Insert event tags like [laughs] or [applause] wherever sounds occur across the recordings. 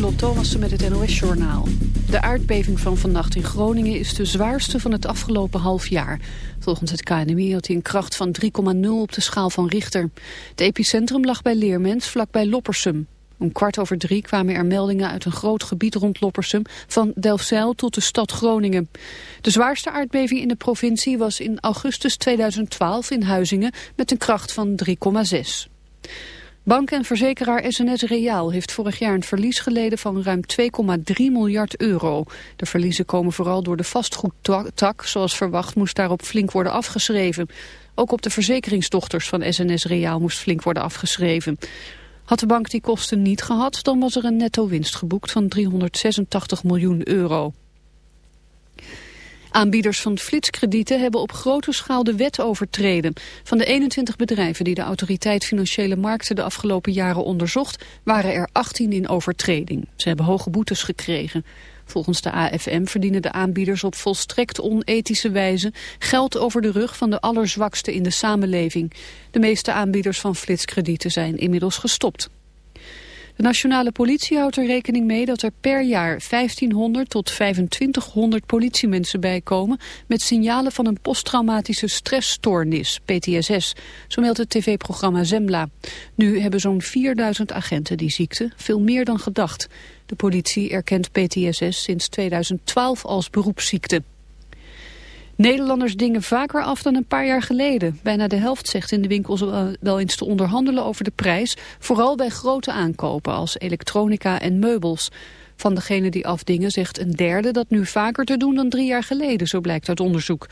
Lieselot Thomassen met het NOS-journaal. De aardbeving van vannacht in Groningen is de zwaarste van het afgelopen half jaar. Volgens het KNMI had hij een kracht van 3,0 op de schaal van Richter. Het epicentrum lag bij Leermens, vlakbij Loppersum. Om kwart over drie kwamen er meldingen uit een groot gebied rond Loppersum... van Delfzijl tot de stad Groningen. De zwaarste aardbeving in de provincie was in augustus 2012 in Huizingen... met een kracht van 3,6. Bank en verzekeraar SNS Reaal heeft vorig jaar een verlies geleden van ruim 2,3 miljard euro. De verliezen komen vooral door de vastgoedtak. Zoals verwacht moest daarop flink worden afgeschreven. Ook op de verzekeringsdochters van SNS Reaal moest flink worden afgeschreven. Had de bank die kosten niet gehad, dan was er een netto winst geboekt van 386 miljoen euro. Aanbieders van flitskredieten hebben op grote schaal de wet overtreden. Van de 21 bedrijven die de autoriteit Financiële Markten de afgelopen jaren onderzocht, waren er 18 in overtreding. Ze hebben hoge boetes gekregen. Volgens de AFM verdienen de aanbieders op volstrekt onethische wijze geld over de rug van de allerzwakste in de samenleving. De meeste aanbieders van flitskredieten zijn inmiddels gestopt. De nationale politie houdt er rekening mee dat er per jaar 1500 tot 2500 politiemensen bijkomen met signalen van een posttraumatische stressstoornis, PTSS, zo meldt het tv-programma Zembla. Nu hebben zo'n 4000 agenten die ziekte, veel meer dan gedacht. De politie erkent PTSS sinds 2012 als beroepsziekte. Nederlanders dingen vaker af dan een paar jaar geleden. Bijna de helft zegt in de winkels wel eens te onderhandelen over de prijs. Vooral bij grote aankopen als elektronica en meubels. Van degenen die afdingen zegt een derde dat nu vaker te doen dan drie jaar geleden, zo blijkt uit onderzoek.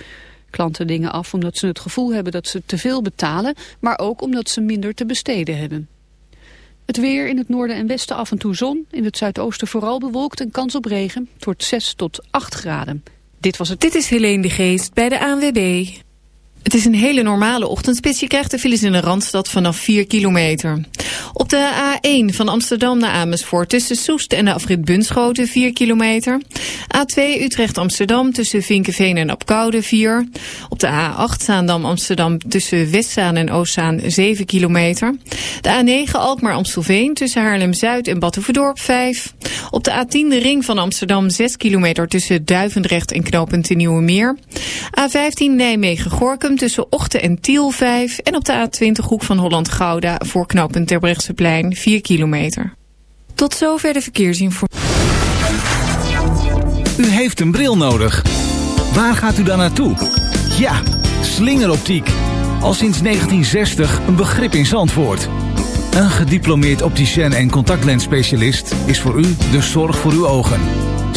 Klanten dingen af omdat ze het gevoel hebben dat ze te veel betalen, maar ook omdat ze minder te besteden hebben. Het weer in het noorden en westen af en toe zon, in het zuidoosten vooral bewolkt en kans op regen. Wordt 6 tot 8 graden. Dit was het. Dit is Helene de Geest bij de ANWB. Het is een hele normale ochtendspits. Je krijgt de files in de Randstad vanaf 4 kilometer. Op de A1 van Amsterdam naar Amersfoort tussen Soest en de afrit Bunschoten 4 kilometer. A2 Utrecht-Amsterdam tussen Vinkenveen en Apkoude 4. Op de A8 Zaandam-Amsterdam tussen Westzaan en Oostzaan 7 kilometer. De A9 Alkmaar-Amstelveen tussen Haarlem-Zuid en Batuverdorp 5. Op de A10 de ring van Amsterdam 6 kilometer tussen Duivendrecht en Knopend Nieuwe Meer. A15 Nijmegen-Gorkum tussen Ochten en Tiel 5. En op de A20 hoek van Holland-Gouda voor knooppunt Terbrechtseplein 4 kilometer. Tot zover de verkeersinformatie. U heeft een bril nodig. Waar gaat u dan naartoe? Ja, slingeroptiek. Al sinds 1960 een begrip in Zandvoort. Een gediplomeerd opticien en contactlensspecialist is voor u de zorg voor uw ogen.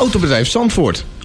Autobedrijf Zandvoort.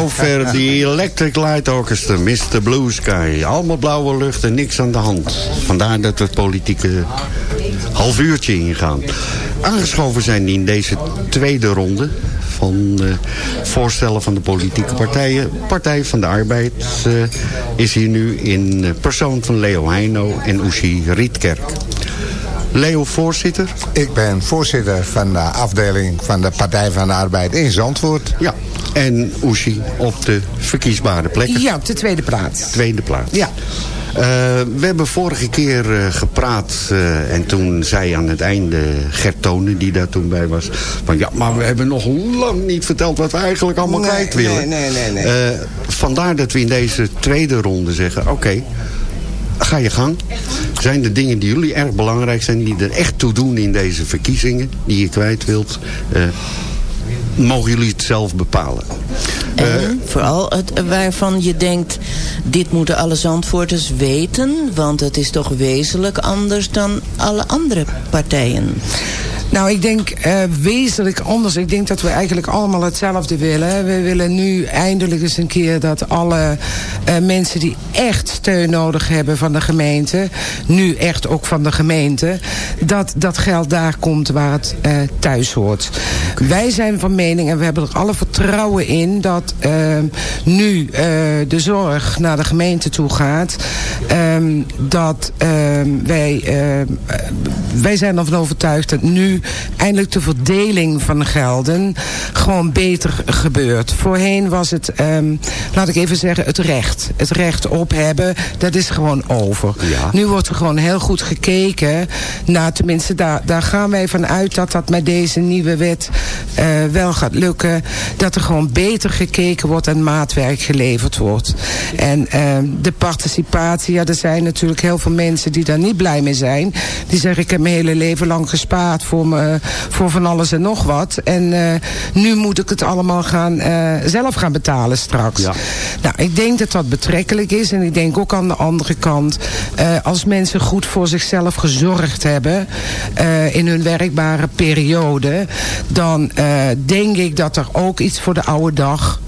Zover de Electric Light Orchestra, Mr. Blue Sky. Allemaal blauwe lucht en niks aan de hand. Vandaar dat we het politieke half uurtje ingaan. Aangeschoven zijn in deze tweede ronde van uh, voorstellen van de politieke partijen. Partij van de Arbeid uh, is hier nu in persoon van Leo Heino en Ushi Rietkerk. Leo, voorzitter? Ik ben voorzitter van de afdeling van de Partij van de Arbeid in Zandvoort. Ja, en Oeshi op de verkiesbare plekken. Ja, op de tweede plaats. Tweede plaats. Ja. Uh, we hebben vorige keer uh, gepraat uh, en toen zei aan het einde Gert Tonen, die daar toen bij was... van ja, maar we hebben nog lang niet verteld wat we eigenlijk allemaal nee, kwijt willen. Nee, nee, nee. nee. vandaar dat we in deze tweede ronde zeggen, oké, okay, ga je gang. Zijn er dingen die jullie erg belangrijk zijn, die er echt toe doen in deze verkiezingen, die je kwijt wilt mogen jullie het zelf bepalen. En uh, vooral het, waarvan je denkt, dit moeten alle Zandvoorters weten... want het is toch wezenlijk anders dan alle andere partijen. Nou, ik denk uh, wezenlijk anders. Ik denk dat we eigenlijk allemaal hetzelfde willen. We willen nu eindelijk eens een keer dat alle uh, mensen die echt steun nodig hebben van de gemeente... nu echt ook van de gemeente... dat dat geld daar komt waar het uh, thuis hoort. Wij zijn van mening en we hebben er alle vertrouwen in... dat nu de zorg naar de gemeente toe gaat... dat wij, wij zijn ervan overtuigd dat nu eindelijk de verdeling van gelden gewoon beter gebeurt. Voorheen was het, ehm, laat ik even zeggen, het recht. Het recht op hebben, dat is gewoon over. Nu wordt er gewoon heel goed gekeken naar, tenminste daar, daar gaan wij vanuit dat dat met deze nieuwe wet uh, wel gaat lukken. Dat er gewoon beter gekeken wordt en maatwerk geleverd wordt. En uh, de participatie, ja, er zijn natuurlijk heel veel mensen die daar niet blij mee zijn. Die zeggen, ik heb mijn hele leven lang gespaard voor, me, voor van alles en nog wat. En uh, nu moet ik het allemaal gaan, uh, zelf gaan betalen straks. Ja. Nou, ik denk dat dat betrekkelijk is. En ik denk ook aan de andere kant, als mensen goed voor zichzelf gezorgd hebben in hun werkbare periode, dan denk ik dat er ook iets voor de oude dag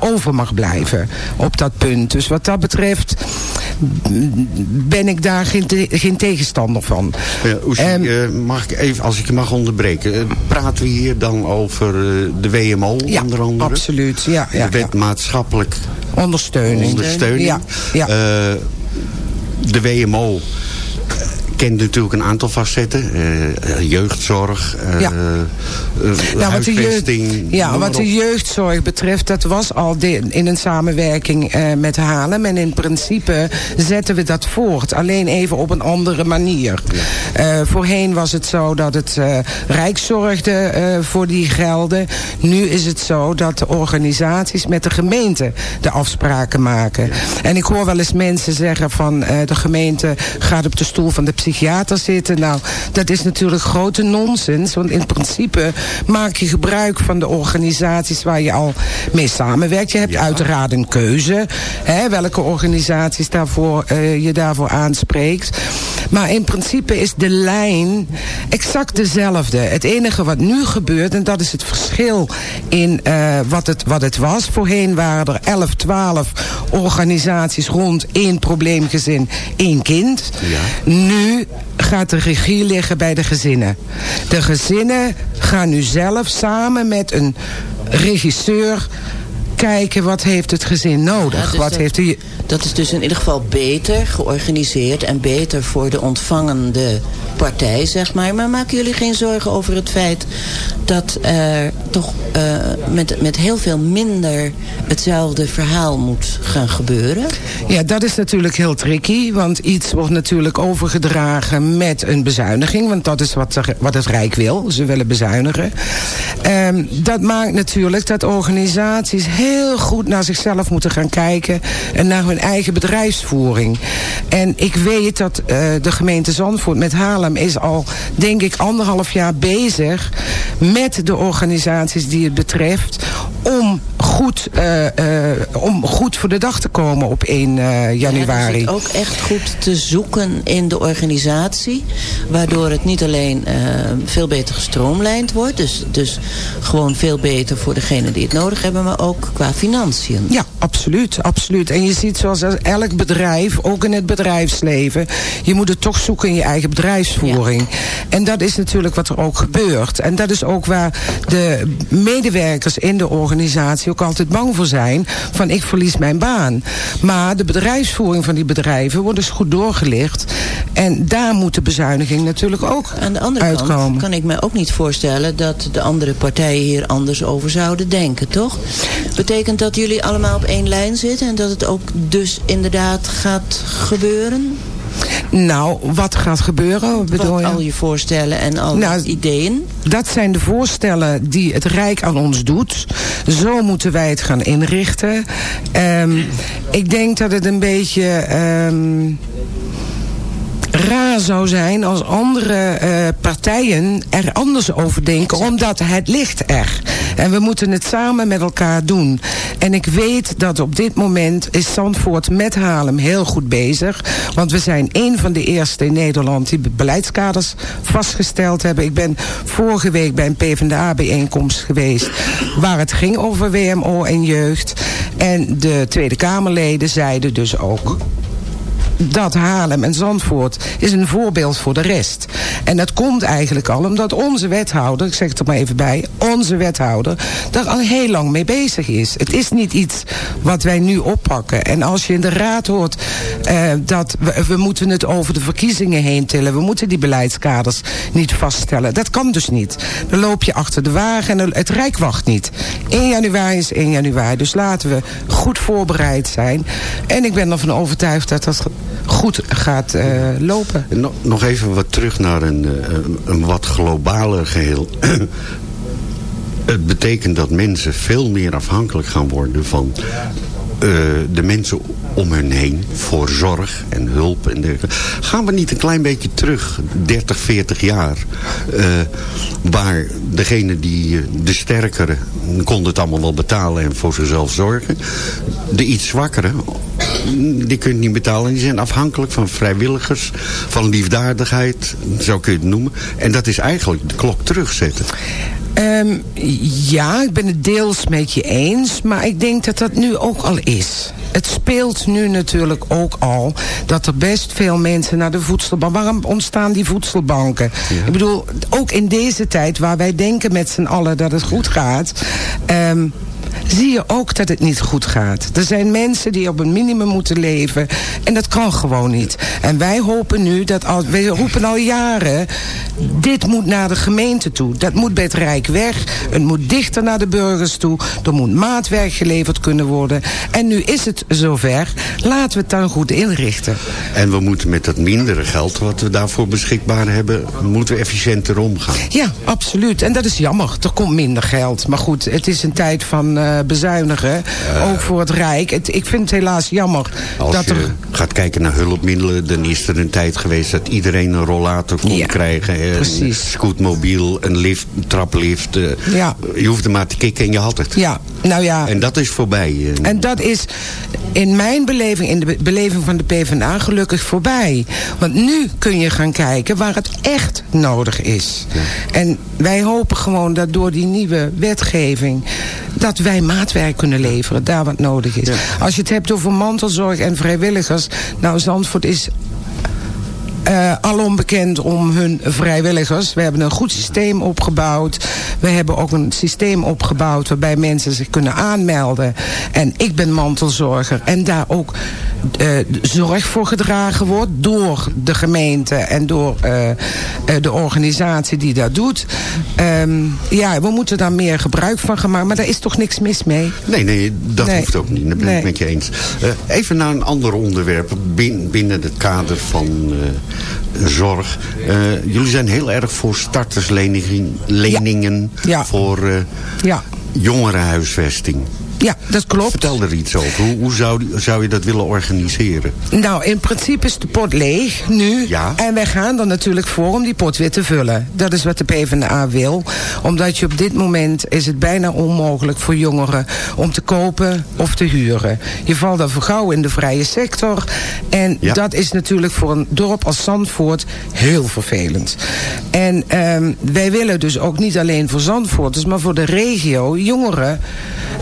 over mag blijven op dat punt. Dus wat dat betreft ben ik daar geen, te geen tegenstander van. Ja, um, uh, mag ik even, als ik mag onderbreken, praten we hier dan over uh, de WMO ja, onder andere? absoluut. Ja, ja, de wet maatschappelijk ondersteuning. ondersteuning. Ja, ja. Uh, de WMO kent natuurlijk een aantal facetten. Uh, jeugdzorg, uh, ja. uh, nou, wat de jeugd, ja, wat de jeugdzorg betreft, dat was al de, in een samenwerking met Haarlem. En in principe zetten we dat voort. Alleen even op een andere manier. Ja. voorheen was het zo dat het Rijk zorgde voor die gelden. Nu is het zo dat de organisaties met de gemeente de afspraken maken. Ja. En ik hoor wel eens mensen zeggen van de gemeente gaat op de stoel van de psychiater zitten. Nou, dat is natuurlijk grote nonsens. Want in principe maak je gebruik van de organisaties waar je al mee samenwerkt. Je hebt ja. uiteraard een keuze. Hè, welke organisaties daarvoor, uh, je daarvoor aanspreekt. Maar in principe is de lijn exact dezelfde. Het enige wat nu gebeurt, en dat is het verschil in uh, wat, het, wat het was. Voorheen waren er 11, 12 organisaties rond één probleemgezin, één kind. Ja. Nu gaat de regie liggen bij de gezinnen. De gezinnen gaan nu zelf samen met een regisseur kijken wat heeft het gezin nodig. Ja, dus wat dat, heeft u... dat is dus in ieder geval beter georganiseerd en beter voor de ontvangende partij, zeg maar. Maar maken jullie geen zorgen over het feit dat er toch uh, met, met heel veel minder hetzelfde verhaal moet gaan gebeuren? Ja, dat is natuurlijk heel tricky, want iets wordt natuurlijk overgedragen met een bezuiniging, want dat is wat, wat het Rijk wil. Ze willen bezuinigen. Um, dat maakt natuurlijk dat organisaties heel goed naar zichzelf moeten gaan kijken en naar hun eigen bedrijfsvoering. En ik weet dat uh, de gemeente Zandvoort met Haarlem is al, denk ik, anderhalf jaar bezig met de organisaties die het betreft om goed, uh, uh, om goed voor de dag te komen op 1 uh, januari. Ja, ook echt goed te zoeken in de organisatie, waardoor het niet alleen veel beter gestroomlijnd wordt, dus, dus gewoon veel beter voor degenen die het nodig hebben, maar ook qua financiën. Ja, absoluut, absoluut. En je ziet zoals elk bedrijf, ook in het bedrijfsleven, je moet het toch zoeken in je eigen Ja. En dat is natuurlijk wat er ook gebeurt. En dat is ook waar de medewerkers in de organisatie ook altijd bang voor zijn, van ik verlies mijn baan. Maar de bedrijfsvoering van die bedrijven wordt dus goed doorgelicht. En daar moet de bezuiniging natuurlijk ook Aan de andere uitkomen. kant kan ik me ook niet voorstellen dat de andere partijen hier anders over zouden denken, toch? Betekent dat jullie allemaal op één lijn zitten en dat het ook dus inderdaad gaat gebeuren? Nou, wat gaat gebeuren? Bedoel wat je? al je voorstellen en al nou, ideeën? Dat zijn de voorstellen die het Rijk aan ons doet. Zo moeten wij het gaan inrichten. Um, ik denk dat het een beetje... Um, raar zou zijn als andere uh, partijen er anders over denken, omdat het ligt er. En we moeten het samen met elkaar doen. En ik weet dat op dit moment is Zandvoort met Haarlem heel goed bezig. Want we zijn een van de eerste in Nederland die beleidskaders vastgesteld hebben. Ik ben vorige week bij een PvdA-bijeenkomst geweest waar het ging over WMO en jeugd. En de Tweede Kamerleden zeiden dus ook dat Haarlem en Zandvoort is een voorbeeld voor de rest. En dat komt eigenlijk al omdat onze wethouder, ik zeg het er maar even bij, onze wethouder, daar al heel lang mee bezig is. Het is niet iets wat wij nu oppakken. En als je in de raad hoort uh, dat we, we moeten het over de verkiezingen heen tillen, we moeten die beleidskaders niet vaststellen. Dat kan dus niet. Dan loop je achter de wagen en het Rijk wacht niet. 1 januari is 1 januari, dus laten we goed voorbereid zijn. En ik ben ervan overtuigd dat dat goed gaat uh, lopen. Nog even wat terug naar een, uh, een wat globaler geheel. [clears throat] Het betekent dat mensen veel meer afhankelijk gaan worden van uh, de mensen om hun heen voor zorg en hulp en. Gaan we niet een klein beetje terug, 30, 40 jaar, waar degene die de sterkere kon het allemaal wel betalen en voor zichzelf zorgen. De iets zwakkere, die kun je niet betalen. Die zijn afhankelijk van vrijwilligers, van liefdadigheid, zo kun je het noemen. En dat is eigenlijk de klok terugzetten. Um, ja, ik ben het deels met je eens. Maar ik denk dat dat nu ook al is. Het speelt nu natuurlijk ook al dat er best veel mensen naar de voedselbank... Waarom ontstaan die voedselbanken? Ja. Ik bedoel, ook in deze tijd waar wij denken met z'n allen dat het goed gaat... Um, zie je ook dat het niet goed gaat. Er zijn mensen die op een minimum moeten leven. En dat kan gewoon niet. En wij hopen nu dat al, wij roepen al jaren. Dit moet naar de gemeente toe. Dat moet bij het Rijk weg. Het moet dichter naar de burgers toe. Er moet maatwerk geleverd kunnen worden. En nu is het zover. Laten we het dan goed inrichten. En we moeten met dat mindere geld wat we daarvoor beschikbaar hebben... moeten we efficiënter omgaan. Ja, absoluut. En dat is jammer. Er komt minder geld. Maar goed, het is een tijd van uh, bezuinigen. Uh, ook voor het Rijk. Het, ik vind het helaas jammer. Als dat je er... gaat kijken naar hulpmiddelen... dan is er een tijd geweest dat iedereen een rollator kon Ja, krijgen. precies. Een scootmobiel, een lift, een traplift. Uh, Ja. Je hoefde maar te kikken en je had het. Ja, nou ja. En dat is voorbij. eh. En dat is in mijn beleving, in de be- beleving van de PvdA gelukkig voorbij. Want nu kun je gaan kijken waar het echt nodig is. En wij hopen gewoon dat door die nieuwe wetgeving... dat wij maatwerk kunnen leveren, daar wat nodig is. Als je het hebt over mantelzorg en vrijwilligers... nou, Zandvoort is uh, alom bekend om hun vrijwilligers. We hebben een goed systeem opgebouwd. We hebben ook een systeem opgebouwd waarbij mensen zich kunnen aanmelden. En ik ben mantelzorger. En daar ook zorg voor gedragen wordt door de gemeente en door uh, uh, de organisatie die dat doet. Um, ja, we moeten daar meer gebruik van gaan maken. Maar daar is toch niks mis mee? Nee, nee, dat Nee. hoeft ook niet. Dat ben Nee. ik met je eens. Even naar een ander onderwerp bin- binnen het kader van zorg. Uh, jullie zijn heel erg voor startersleningen leningen Ja. voor uh, Ja. jongerenhuisvesting. Ja, dat klopt. Vertel er iets over. Hoe, hoe zou, zou je dat willen organiseren? Nou, in principe is de pot leeg nu. Ja. En wij gaan er natuurlijk voor om die pot weer te vullen. Dat is wat de PvdA wil. Omdat je op dit moment is het bijna onmogelijk voor jongeren om te kopen of te huren. Je valt dan voor gauw in de vrije sector. En Ja. dat is natuurlijk voor een dorp als Zandvoort heel vervelend. En ehm, wij willen dus ook niet alleen voor Zandvoorters, maar voor de regio jongeren...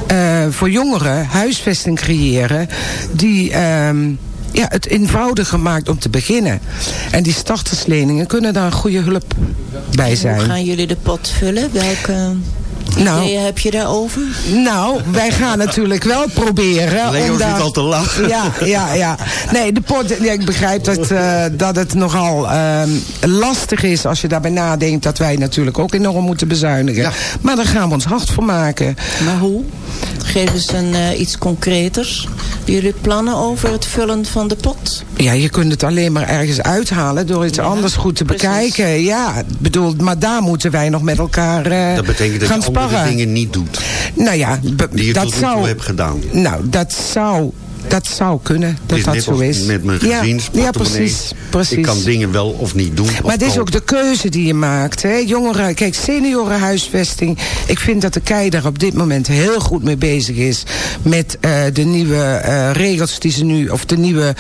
eh, voor jongeren huisvesting creëren die ehm, ja, het eenvoudiger maakt om te beginnen. En die startersleningen kunnen daar een goede hulp bij Hoe zijn. gaan jullie de pot vullen? Welke Nou. ideeën heb je daarover? Nou, wij gaan natuurlijk wel proberen. Leo om zit al te lachen. Ja, ja, ja. Nee, de pot, ja, ik begrijp dat, uh, dat het nogal ehm, lastig is als je daarbij nadenkt dat wij natuurlijk ook enorm moeten bezuinigen. Ja. Maar daar gaan we ons hard voor maken. Maar hoe? Geef eens een, uh, iets concreters. Hebben jullie plannen over het vullen van de pot? Ja, je kunt het alleen maar ergens uithalen door iets Ja, anders goed te precies. bekijken. Ja, bedoel, maar daar moeten wij nog met elkaar uh, Dat betekent dat gaan sparren. dingen niet doet. Nou ja, Die je dat tot nu toe zou. hebt gedaan. Nou, dat zou. Dat zou kunnen, dat is dat zo is. met mijn ja, geziens ja, precies, precies. Ik kan dingen wel of niet doen. Maar het is ook de keuze die je maakt. Hè? Jongeren, kijk, seniorenhuisvesting. Ik vind dat de KEI daar op dit moment heel goed mee bezig is. Met uh, de nieuwe uh, regels die ze nu, of de nieuwe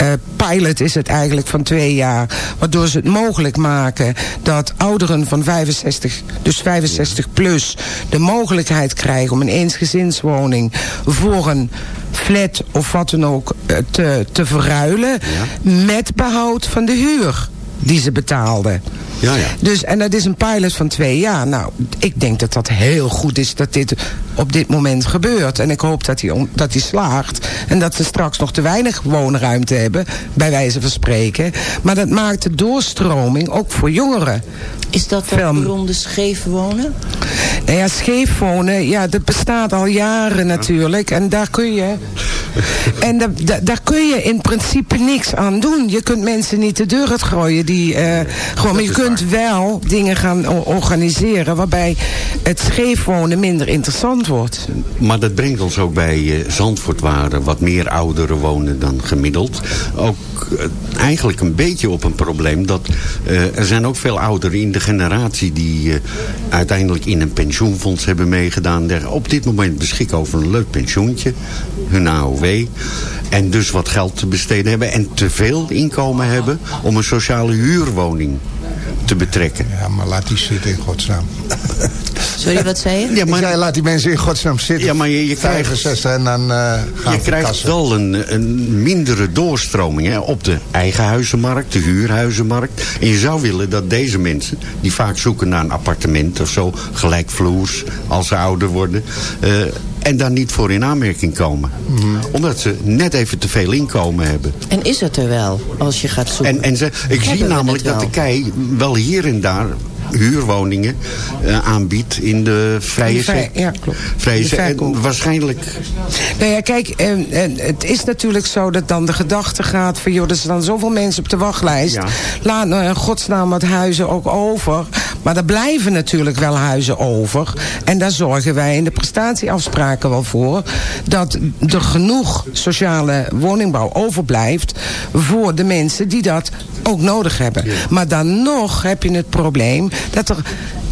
uh, pilot is het eigenlijk van twee jaar. Waardoor ze het mogelijk maken dat ouderen van 65, dus 65 plus, de mogelijkheid krijgen om een eensgezinswoning voor een flat of wat dan ook eh, te, te verruilen. Met behoud van de huur die ze betaalden. Ja, ja. Dus, en dat is een pilot van twee jaar. Nou, ik denk dat dat heel goed is dat dit op dit moment gebeurt. En ik hoop dat hij, dat hij slaagt. En dat ze straks nog te weinig woonruimte hebben, bij wijze van spreken. Maar dat maakt de doorstroming ook voor jongeren. Is dat dat beroemde scheef wonen? Nou ja, scheef wonen, ja, dat bestaat al jaren natuurlijk. En daar kun je... en da, daar kun je in principe niks aan doen. Je kunt mensen niet de deur uitgooien. Die, uh, gewoon, maar je kunt wel dingen gaan organiseren... waarbij het scheef wonen minder interessant wordt. Maar dat brengt ons ook bij uh, Zandvoort... waar wat meer ouderen wonen dan gemiddeld. Ook uh, eigenlijk een beetje op een probleem... dat er zijn ook veel ouderen in de generatie... die uiteindelijk in een pensioenfonds hebben meegedaan. Op dit moment beschikken over een leuk pensioentje. Hun AOW. En dus wat geld te besteden hebben. En te veel inkomen hebben om een sociale huurwoning te betrekken. Ja, maar laat die zitten in godsnaam. Sorry, wat zei je? Ja, maar, zei, laat die mensen in godsnaam zitten. Ja, maar je, je krijgt, 65 en dan uh, gaan Je krijgt wel een, een mindere doorstroming hè, op de eigen huizenmarkt, de huurhuizenmarkt. En je zou willen dat deze mensen, die vaak zoeken naar een appartement of zo, gelijkvloers als ze ouder worden, uh, en daar niet voor in aanmerking komen. Mm. Omdat ze net even te veel inkomen hebben. En is het er wel, als je gaat zoeken? En, en ze, ik zie namelijk dat de kei wel hier en daar huurwoningen uh, aanbiedt in de vrije sector. Ja, klopt. Vrije en waarschijnlijk... Nou ja, kijk, en, en, het is natuurlijk zo dat dan de gedachte gaat van... joh, er staan zoveel mensen op de wachtlijst. Ja. Laat nou in godsnaam wat huizen ook over. Maar er blijven natuurlijk wel huizen over. En daar zorgen wij in de prestatieafspraken wel voor... dat er genoeg sociale woningbouw overblijft... voor de mensen die dat ook nodig hebben. Maar dan nog heb je het probleem dat er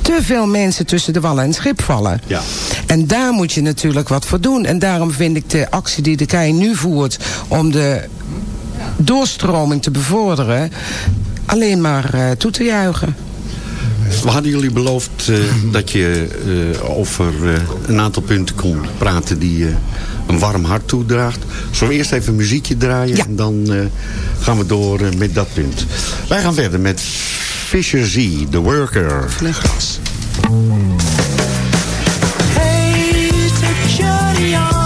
te veel mensen tussen de wallen en schip vallen. Ja. En daar moet je natuurlijk wat voor doen. En daarom vind ik de actie die de KEI nu voert... om de doorstroming te bevorderen... alleen maar uh, toe te juichen. We hadden jullie beloofd uh, [laughs] dat je uh, over uh, een aantal punten kon praten die je een warm hart toedraagt. Zullen we eerst even een muziekje draaien ja. en dan gaan we door met dat punt. Wij gaan verder met Fisher Z, The Worker. Vleugels. Hey, journey on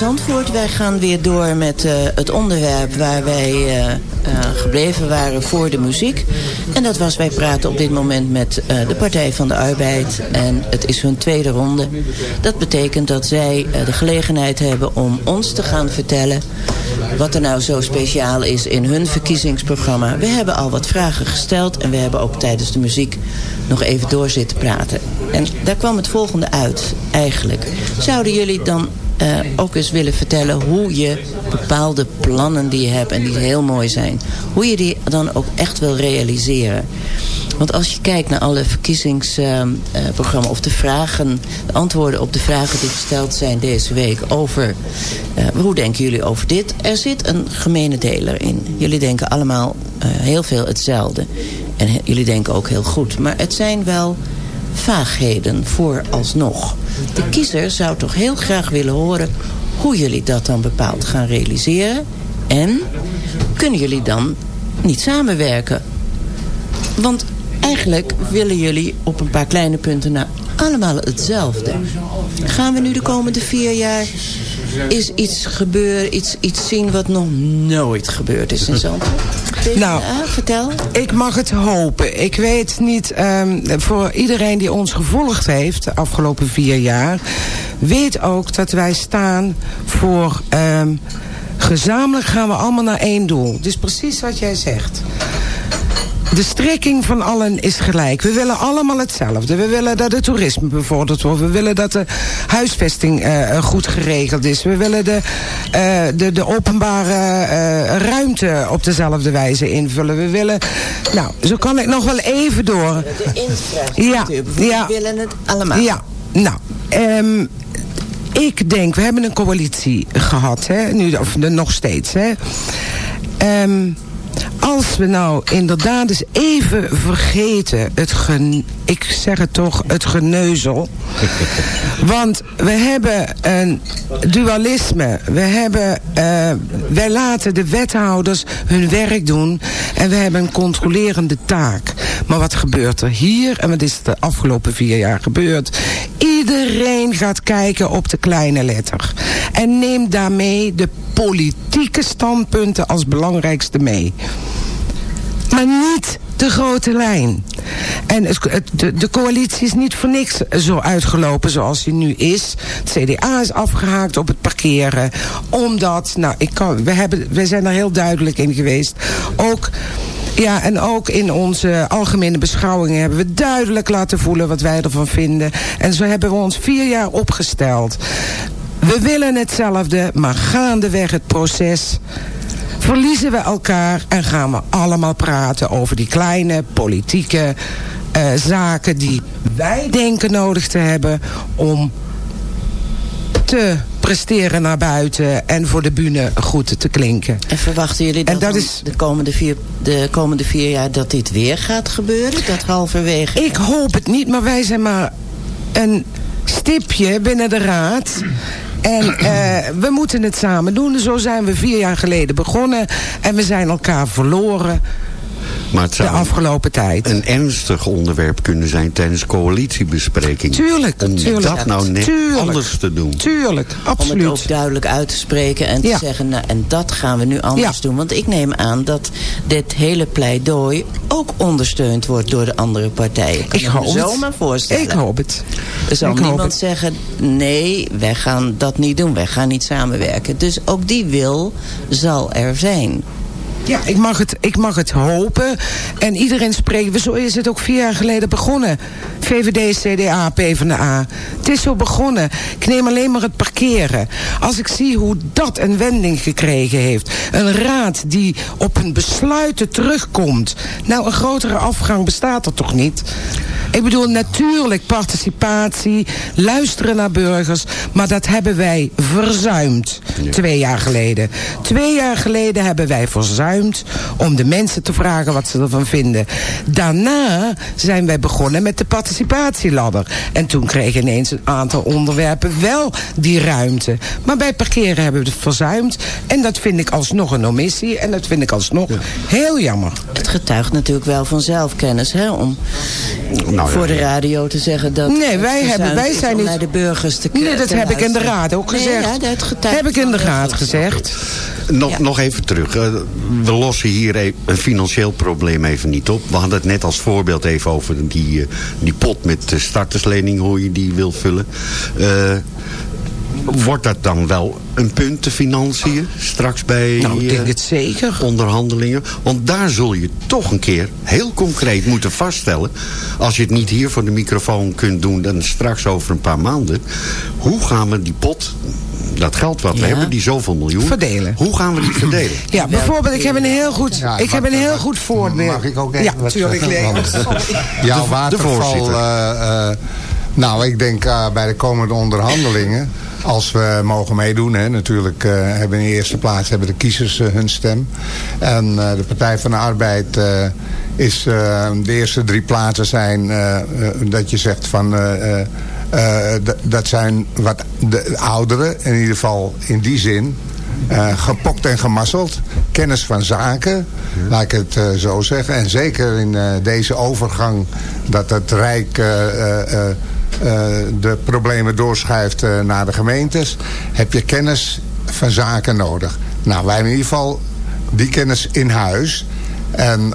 Zandvoort. Wij gaan weer door met uh, het onderwerp waar wij uh, uh, gebleven waren voor de muziek. En dat was, wij praten op dit moment met de Partij van de Arbeid. En het is hun tweede ronde. Dat betekent dat zij de gelegenheid hebben om ons te gaan vertellen... wat er nou zo speciaal is in hun verkiezingsprogramma. We hebben al wat vragen gesteld en we hebben ook tijdens de muziek nog even door zitten praten. En daar kwam het volgende uit, eigenlijk. Zouden jullie dan uh, ook eens willen vertellen hoe je bepaalde plannen die je hebt en die heel mooi zijn, hoe je die dan ook echt wil realiseren. Want als je kijkt naar alle verkiezingsprogramma's uh, of de vragen, de antwoorden op de vragen die gesteld zijn deze week over uh, hoe denken jullie over dit? Er zit een gemene deler in. Jullie denken allemaal heel veel hetzelfde. En jullie denken ook heel goed. Maar het zijn wel vaagheden vooralsnog. De kiezer zou toch heel graag willen horen hoe jullie dat dan bepaald gaan realiseren. En kunnen jullie dan niet samenwerken? Want eigenlijk willen jullie op een paar kleine punten naar allemaal hetzelfde. Gaan we nu de komende vier jaar is iets gebeuren, iets, iets zien wat nog nooit gebeurd is in Zandvoort? Nou, vertel. Ik mag het hopen. Ik weet niet, um, voor iedereen die ons gevolgd heeft de afgelopen vier jaar... weet ook dat wij staan voor... Um, gezamenlijk gaan we allemaal naar één doel. Dus precies wat jij zegt de strekking van allen is gelijk. We willen allemaal hetzelfde. We willen dat het toerisme bevorderd wordt. We willen dat de huisvesting uh, goed geregeld is. We willen de, uh, de, de openbare uh, ruimte op dezelfde wijze invullen. We willen... Nou, zo kan ik nog wel even door. De infrastructuur. Ja, ja. We willen het allemaal. Ja, nou... Um, ik denk, we hebben een coalitie gehad, hè, nu, of nog steeds. Hè. Um, als we nou inderdaad eens even vergeten het gen, ik zeg het toch, het geneuzel. [laughs] Want we hebben een dualisme. We hebben, uh, wij laten de wethouders hun werk doen en we hebben een controlerende taak. Maar wat gebeurt er hier en wat is er de afgelopen vier jaar gebeurd? Iedereen gaat kijken op de kleine letter. En neemt daarmee de politieke standpunten als belangrijkste mee. Maar niet de grote lijn. En de, coalitie is niet voor niks zo uitgelopen zoals die nu is. Het CDA is afgehaakt op het parkeren. Omdat, nou, ik kan, we, hebben, we zijn er heel duidelijk in geweest. Ook... Ja, en ook in onze algemene beschouwingen hebben we duidelijk laten voelen wat wij ervan vinden. En zo hebben we ons vier jaar opgesteld. We willen hetzelfde, maar gaandeweg het proces verliezen we elkaar en gaan we allemaal praten over die kleine politieke uh, zaken die wij denken nodig te hebben om te presteren naar buiten en voor de bühne goed te klinken. En verwachten jullie dat, dat is, de, komende vier, de komende vier jaar dat dit weer gaat gebeuren? Dat halverwege? Ik hoop het niet, maar wij zijn maar een stipje binnen de raad. En uh, we moeten het samen doen. Zo zijn we vier jaar geleden begonnen. En we zijn elkaar verloren. Maar het zou de afgelopen tijd. een ernstig onderwerp kunnen zijn tijdens coalitiebesprekingen. Tuurlijk, Om tuurlijk. dat nou net tuurlijk, anders te doen. Tuurlijk, absoluut. Om het ook duidelijk uit te spreken en te zeggen... Nou, en dat gaan we nu anders Ja. doen. Want ik neem aan dat dit hele pleidooi ook ondersteund wordt door de andere partijen. Kan Ik me hoop het. zomaar voorstellen. Ik hoop het. Er zal Ik niemand zeggen, nee, wij gaan dat niet doen. Wij gaan niet samenwerken. Dus ook die wil zal er zijn. Ja, ik mag, het, ik mag het hopen. En iedereen spreekt. Zo is het ook vier jaar geleden begonnen. VVD, CDA, PvdA. Het is zo begonnen. Ik neem alleen maar het parkeren. Als ik zie hoe dat een wending gekregen heeft. Een raad die op een besluiten terugkomt. Nou, een grotere afgang bestaat er toch niet? Ik bedoel, natuurlijk participatie, luisteren naar burgers. Maar dat hebben wij verzuimd. Twee jaar geleden. Twee jaar geleden hebben wij verzuimd om de mensen te vragen wat ze ervan vinden. Daarna zijn wij begonnen met de participatieladder. En toen kregen ineens een aantal onderwerpen wel die ruimte. Maar bij parkeren hebben we het verzuimd. En dat vind ik alsnog een omissie. En dat vind ik alsnog heel jammer. Het getuigt natuurlijk wel van zelfkennis. Hè? Om, Nou, voor ja, de radio te zeggen dat Nee, het wij hebben- wij zijn niet- naar de burgers te Nee, dat te heb ik in de raad ook Nee, gezegd. ja, dat getuigt heb ik in de raad gezegd. Nog, Ja. nog even terug. We lossen hier e- een financieel probleem even niet op. We hadden het net als voorbeeld even over die, eh, die pot met de starterslening, hoe je die wil vullen. Eh, wordt dat dan wel een punt, de financiën, straks bij Nou, ik denk eh, het zeker. onderhandelingen? Want daar zul je toch een keer heel concreet moeten vaststellen... als je het niet hier voor de microfoon kunt doen... dan straks over een paar maanden... hoe gaan we die pot, dat geld wat we hebben, die zoveel miljoen... Verdelen. Hoe gaan we die verdelen? [clears throat] Ja, bijvoorbeeld, ik heb een heel goed, Ja, ik heb mag- een heel mag- goed voorbeeld. Mag ik ook even Ja, wat tuurlijk. Jouw waterval... voorzitter. eh, eh, nou, ik denk eh, bij de komende onderhandelingen... als we mogen meedoen, hè, natuurlijk eh, hebben in de eerste plaats hebben de kiezers hun stem. En eh, de Partij van de Arbeid eh, is... eh, de eerste drie plaatsen zijn dat je zegt van... eh, dat zijn wat de ouderen, in ieder geval in die zin... Eh, gepokt en gemasseld. Kennis van zaken, laat ik het eh, zo zeggen. En zeker in deze overgang dat het Rijk de problemen doorschuift naar de gemeentes... heb je kennis van zaken nodig. Nou, wij hebben in ieder geval die kennis in huis. En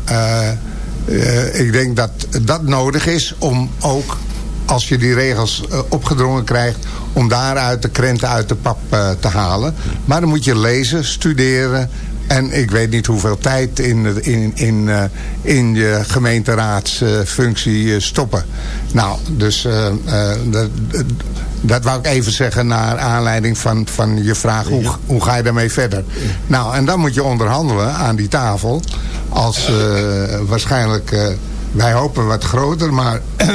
ik denk dat dat nodig is om ook als je die regels eh, opgedrongen krijgt... om daaruit de krenten uit de pap eh, te halen. Maar dan moet je lezen, studeren... en ik weet niet hoeveel tijd in, in, in, eh, in je gemeenteraadsfunctie stoppen. Nou, dus dat, dat wou ik even zeggen... naar aanleiding van, van je vraag, hoe, hoe ga je daarmee verder? Nou, en dan moet je onderhandelen aan die tafel... als waarschijnlijk... wij hopen wat groter, maar... [clears throat]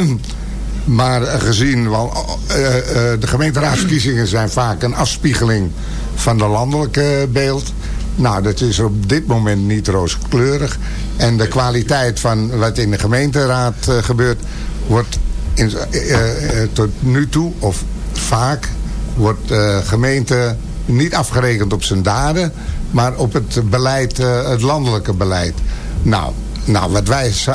Maar gezien, want eh, eh, de gemeenteraadsverkiezingen zijn vaak een afspiegeling van de landelijke beeld. Nou, dat is op dit moment niet rooskleurig. En de kwaliteit van wat in de gemeenteraad eh, gebeurt, wordt in, eh, eh, tot nu toe, of vaak, wordt de gemeente niet afgerekend op zijn daden, maar op het beleid, eh, het landelijke beleid. Nou, nou, wat wij, eh,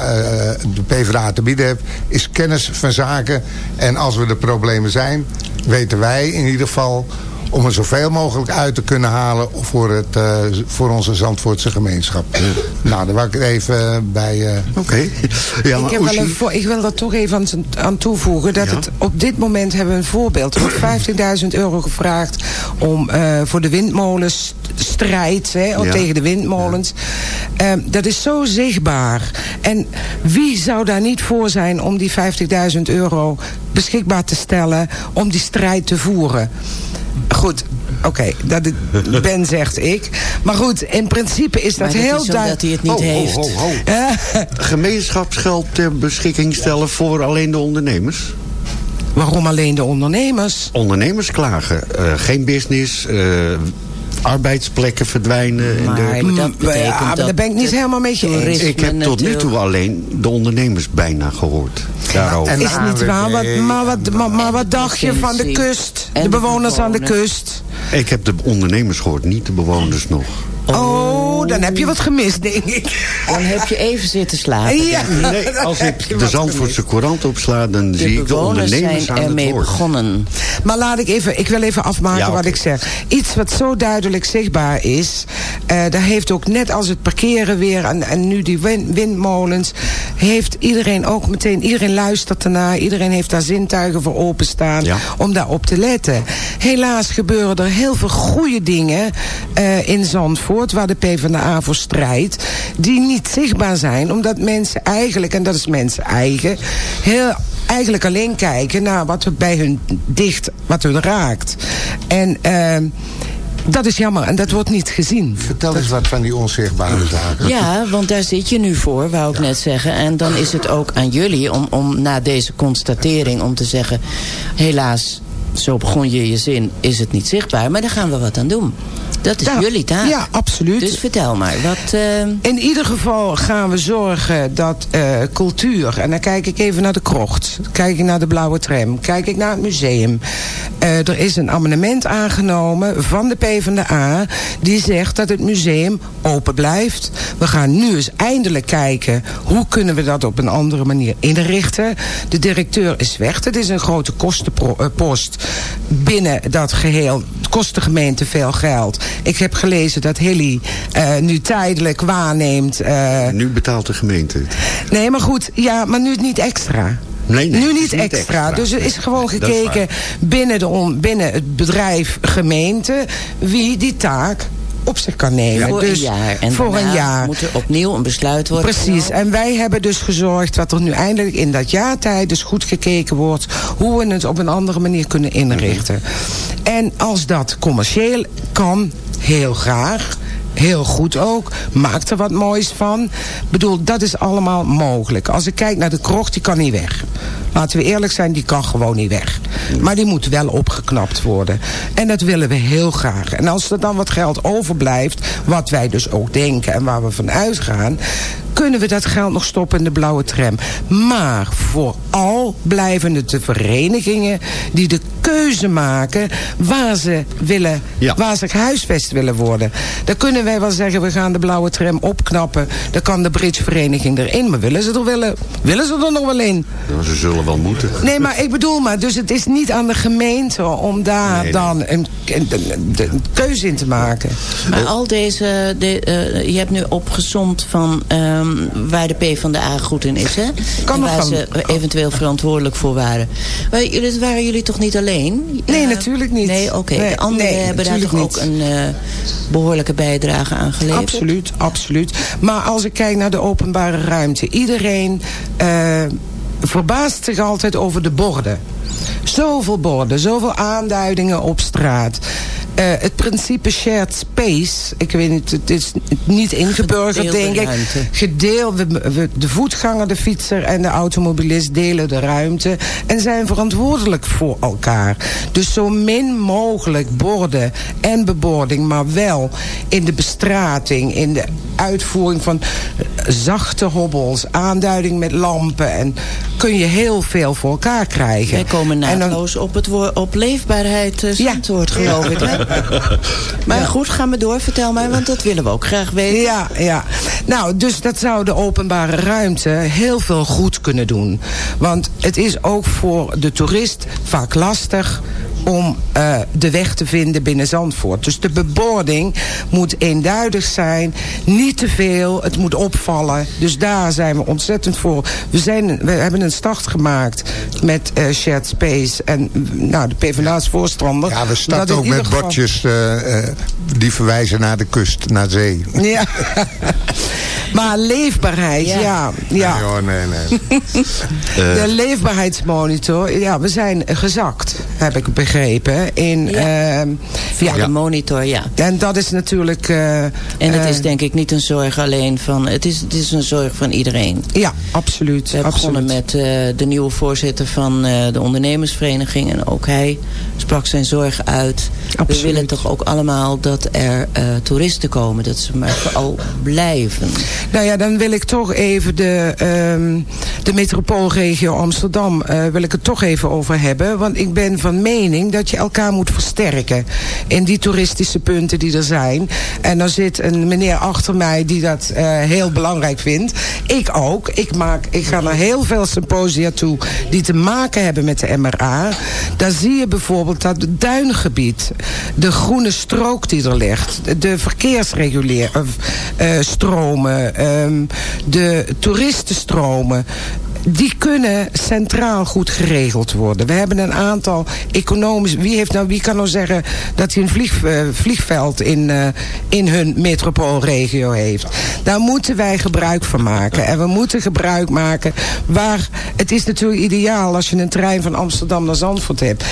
de PvdA te bieden hebben, is kennis van zaken. En als we de problemen zijn, weten wij in ieder geval om er zoveel mogelijk uit te kunnen halen voor, het, eh, voor onze Zandvoortse gemeenschap. Nou, daar wil ik het even bij... eh, Oké. Ja, ik, heb ik wil daar toch even aan, aan toevoegen. Dat Ja. het op dit moment hebben we een voorbeeld. Er wordt 15.000 euro gevraagd om, eh, voor de windmolenstrijd. Hè, Ja. Tegen de windmolens. Ehm, dat is zo zichtbaar. En wie zou daar niet voor zijn om die 50.000 euro beschikbaar te stellen. Om die strijd te voeren. Goed, oké, dat Ben zegt ik. Maar goed, in principe is dat dat heel is omdat hij het niet Ho, ho, heeft. ho, ho. [laughs] Eh, Gemeenschapsgeld ter beschikking stellen voor alleen de ondernemers? Waarom alleen de ondernemers? Ondernemers klagen. Eh, geen business, eh, arbeidsplekken verdwijnen. en dat Mm, betekent ja, maar dat daar ben ik niet de helemaal met je eens. Ik heb tot nu toe alleen de ondernemers bijna gehoord. Daarover. En Is niet waar, wat, maar, wat, maar, maar wat dacht je van de kust? De de bewoners aan de kust? Ik heb de ondernemers gehoord, niet de bewoners nog. Oh, dan heb je wat gemist, denk ik. Dan heb je even zitten slapen. Ja, Nee, als ik de Zandvoortse courant opsla, dan De zie ik de ondernemers zijn aan het ermee woord. begonnen. Maar laat ik even, ik wil even afmaken Ja, wat ik zeg. Iets wat zo duidelijk zichtbaar is. eh daar heeft ook net als het parkeren weer en, en nu die win- windmolens. Heeft iedereen ook meteen, iedereen luistert ernaar. Iedereen heeft daar zintuigen voor openstaan. Ja. Om daarop te letten. Helaas gebeuren er heel veel goede dingen eh, in Zandvoort. Waar de PvdA voor strijdt. Die niet zichtbaar zijn. Omdat mensen eigenlijk, en dat is mensen eigen. Heel eigenlijk alleen kijken naar wat er bij hun dicht, wat hun raakt. En ehm, dat is jammer en dat wordt niet gezien. vertel eens wat van die onzichtbare zaken. Ja, want daar zit je nu voor, wou ik net zeggen. En dan is het ook aan jullie om, om na deze constatering om te zeggen... helaas, zo begon je je zin, is het niet zichtbaar. Maar daar gaan we wat aan doen. Dat is Ja, jullie taak. Ja, absoluut. Dus vertel maar, wat... eh, In ieder geval gaan we zorgen dat eh, cultuur... en dan kijk ik even naar de krocht. Kijk ik naar de blauwe tram. Kijk ik naar het museum. Eh, er is een amendement aangenomen van de PvdA... die zegt dat het museum open blijft. We gaan nu eens eindelijk kijken... hoe kunnen we dat op een andere manier inrichten. De directeur is weg. Het is een grote kostenpost binnen dat geheel. Het kost de gemeente veel geld. Ik heb gelezen dat Hilly eh, nu tijdelijk waarneemt... eh, Nu betaalt de gemeente het. Nee, maar goed, ja, maar nu niet extra. Nee, nee, nu niet extra. Dus er is gewoon is gekeken binnen, de on- binnen het bedrijf gemeente... wie die taak op zich kan nemen. voor dus een jaar. En voor een jaar. moet er opnieuw een besluit worden Precies. En wij hebben dus gezorgd dat er nu eindelijk in dat jaartijd dus goed gekeken wordt hoe we het op een andere manier kunnen inrichten. En als dat commercieel kan, heel graag. Heel goed ook. Maak er wat moois van. Ik bedoel, dat is allemaal mogelijk. Als ik kijk naar de krocht, die kan niet weg. Laten we eerlijk zijn, die kan gewoon niet weg. Maar die moet wel opgeknapt worden. En dat willen we heel graag. En als er dan wat geld overblijft, wat wij dus ook denken en waar we van uitgaan kunnen we dat geld nog stoppen in de blauwe tram. Maar vooral blijven het de verenigingen die de keuze maken waar ze, willen, waar ze gehuisvest willen worden. Dan kunnen wij wel zeggen, we gaan de blauwe tram opknappen. Dan kan de bridgevereniging erin. Maar willen ze er, willen, willen ze er nog wel in? Ze zullen wel moeten. Nee, maar ik bedoel maar, dus het is niet aan de gemeente om daar Nee, dan een, een, een- een keuze in te maken. Maar al deze, de, eh, je hebt nu opgezomd van ehm, waar de P van de A goed in is, hè? Kan en nog waar wel. ze eventueel verantwoordelijk voor waren. Maar jullie, dat waren jullie toch niet alleen? Nee, natuurlijk niet. Nee, oké. Nee, de anderen nee, hebben daar toch ook een eh, behoorlijke bijdrage aan geleverd? Absoluut, absoluut. Maar als ik kijk naar de openbare ruimte. Iedereen eh, verbaast zich altijd over de borden. Zoveel borden, zoveel aanduidingen op straat. Eh, het principe shared space, ik weet niet, het is niet ingeburgerd Gedeelde denk ik. ruimte. Gedeeld, we, we- de voetganger, de fietser en de automobilist delen de ruimte. En zijn verantwoordelijk voor elkaar. Dus zo min mogelijk borden en bebording, maar wel in de bestrating, in de uitvoering van zachte hobbels, aanduiding met lampen. En kun je heel veel voor elkaar krijgen. Komen En dan- naadloos op, het woord, op leefbaarheid uh, Zandvoort, geloof ik. Hè? [laughs] Maar Ja. goed, ga maar door. Vertel mij, want dat willen we ook graag weten. Ja, ja. Nou, dus dat zou de openbare ruimte heel veel goed kunnen doen. Want het is ook voor de toerist vaak lastig om eh, de weg te vinden binnen Zandvoort. Dus de bebording moet eenduidig zijn. Niet te veel. Het moet opvallen. Dus daar zijn we ontzettend voor. We, zijn, we hebben een start gemaakt met eh, Shared Space. En nou, de PvdA's voorstander. Ja, we starten ook met geval- bordjes eh, die verwijzen naar de kust, naar zee. Ja. [laughs] [laughs] maar leefbaarheid, ja. ja, Nee, hoor, nee, nee. [laughs] De leefbaarheidsmonitor, ja, we zijn gezakt, heb ik begrepen. In, ehm, Via de monitor, ja. En dat is natuurlijk... eh, En het eh, is denk ik niet een zorg alleen van... Het is, het is een zorg van iedereen. Ja, absoluut. We begonnen absoluut. met eh, de nieuwe voorzitter van eh, de ondernemersvereniging. En ook hij sprak zijn zorgen uit. Absoluut. We willen toch ook allemaal dat er eh, toeristen komen. Dat ze maar vooral blijven. Nou ja, dan wil ik toch even de, ehm, de metropoolregio Amsterdam... eh, wil ik het toch even over hebben. Want ik ben van mening dat je elkaar moet versterken... in die toeristische punten die er zijn. En dan zit een meneer achter mij die dat eh, heel belangrijk vindt. Ik ook. Ik, maak, ik ga naar heel veel symposia toe... die te maken hebben met de MRA. Daar zie je bijvoorbeeld dat het duingebied... de groene strook die er ligt... de verkeersreguleer... eh, stromen, ehm, de toeristenstromen die kunnen centraal goed geregeld worden. We hebben een aantal economisch... Wie, heeft nou, wie kan nou zeggen dat hij een vlieg, eh, vliegveld in, eh, in hun metropoolregio heeft? Daar moeten wij gebruik van maken. En we moeten gebruik maken waar... Het is natuurlijk ideaal als je een trein van Amsterdam naar Zandvoort hebt.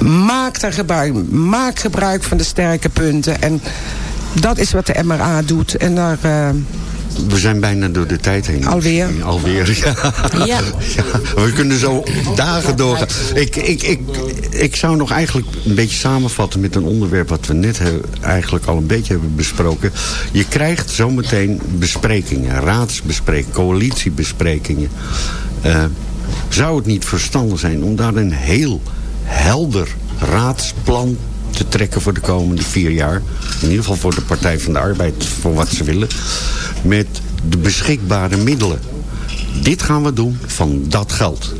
Maak daar gebruik. Maak gebruik van de sterke punten. En dat is wat de MRA doet. En daar... eh, we zijn bijna door de tijd heen. Alweer? Alweer, ja. [laughs] Ja. Ja, we kunnen zo dagen doorgaan. Ik, ik, ik, ik zou nog eigenlijk een beetje samenvatten met een onderwerp... wat we net he- eigenlijk al een beetje hebben besproken. Je krijgt zometeen besprekingen, raadsbesprekingen, coalitiebesprekingen. Eh, zou het niet verstandig zijn om daar een heel helder raadsplan te trekken voor de komende vier jaar. In ieder geval voor de Partij van de Arbeid, voor wat ze willen. Met de beschikbare middelen. Dit gaan we doen van dat geld.